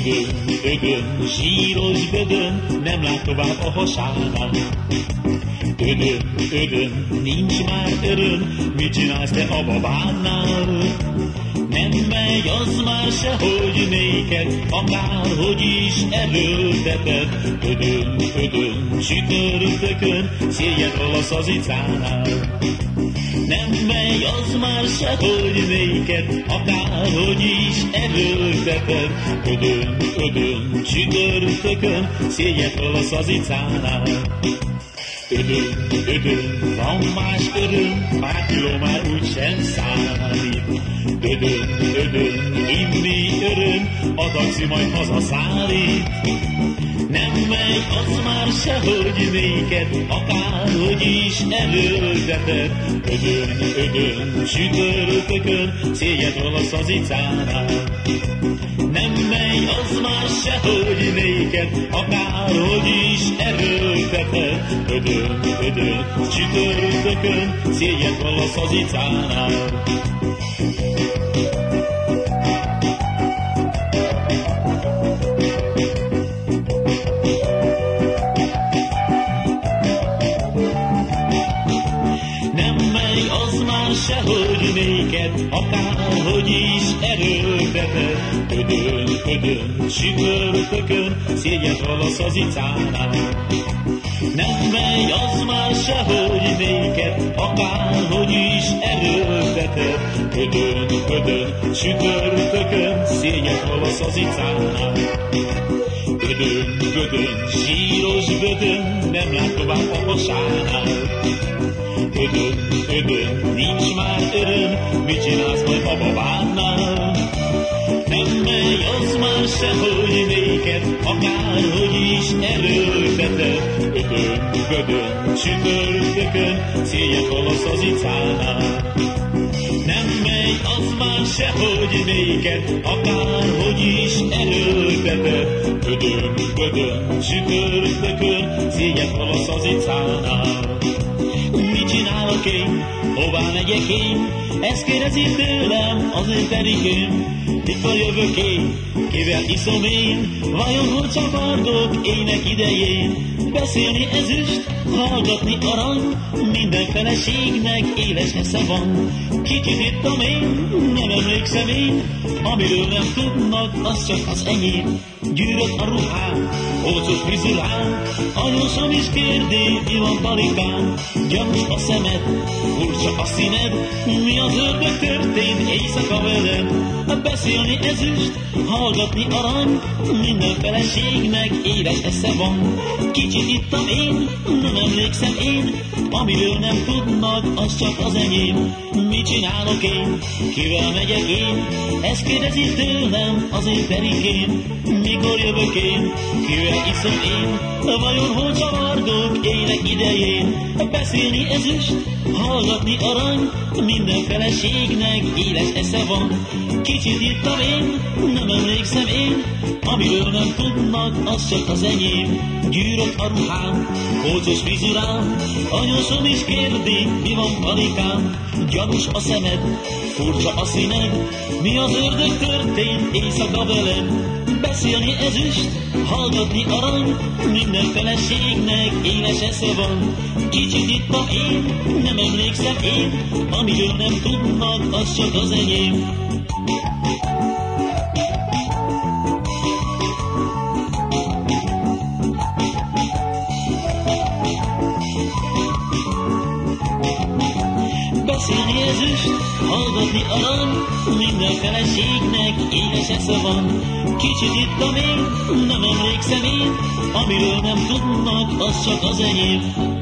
Ödön, ödön, síros bödön, nem lát tovább a hasánál. Ödön, ödön, nincs már öröm, mit csinálsz te a babánál? Nem megy az már sehogy néked, akárhogy is erőlteted. Ödön, ödön, sütörtökön, széjjel olasz az icánál. Nem megy az már sehogy néked, akárhogy is erőlteted. Ödön, ödön, sütörtökön, széjjel olasz az icánál. Ödön, ödön, van más öröm, pár kiló már úgy sem a taxi majd hazaszállít. Nem megy az már sehogy néked, akárhogy is erőlteted. Ödön, ödön, sütörtökön, szégyed olasz az icánál. Nem megy az már sehogy néked, akárhogy is erőlteted. Ödön, ödön, sütörtökön, szégyed olasz az icánál. Néked, akárhogy is erőlteted. Ödön, ödön, sütörtökön, szégyen olasz az icánál. Nem megy az már sehogy néked, akárhogy is erőlteted. Ödön, ödön, sütörtökön, szégyen olasz az icánál. Ödön, ödön, síros bödön, nem lát tovább a hasánál. Ödön, ödön, nincs már öröm, mit csinálsz majd a babánnál? Nem megy az már sehogy néked, akárhogy is erőlteted. Ödön, ödön, sütörtökön, széjjel olasz az icánál. Nem megy az már sehogy néked, akárhogy is erőlteted. Ödön, ödön, sütörtökön, széjjel olasz az icánál csinálok én, hová megyek én, ezt kérdezi tőlem az én terikém. Mikor jövök én, kivel iszom én, vajon hogy csapardok ének idején? Beszélni ezüst, hallgatni arany, minden feleségnek éles esze van. Kicsit ittam én, nem emlékszem én, amiről nem tudnak, az csak az enyém. Gyűrött a ruhám, ócos frizurám, anyósom is kérdé, mi van palikám, gyanús a szemed, furcsa a színed, mi az ördög történt éjszaka veled? Beszélni ezüst, hallgatni arany, minden feleségnek éles esze van. Kicsit ittam én, nem emlékszem én, amiről nem tudnak, az csak az enyém. Mit csinálok én, kivel megyek én, ezt kérdezi tőlem az én perikém. Mikor jövök én, kivel iszom én, vajon hol csavargok ének idején. Beszélni ezüst, finished. Hallgatni arany, minden feleségnek éles esze van. Kicsit ittam én, nem emlékszem én, amiről nem tudnak, az csak az enyém. Gyűrött a ruhám, kócos frizurám, anyósom is kérdi, mi van palikám. Gyanús a szemed, furcsa a színed, mi az ördög történt éjszaka veled. Beszélni ezüst, hallgatni arany, minden feleségnek éles esze van. Kicsit itt a én, nem emlékszem én, amiről nem tudnak, az csak az enyém. beszélni ezüst, hallgatni arany, minden feleségnek éles esze van. Kicsit itt a még, nem emlékszem én, amiről nem tudnak, az csak az enyém.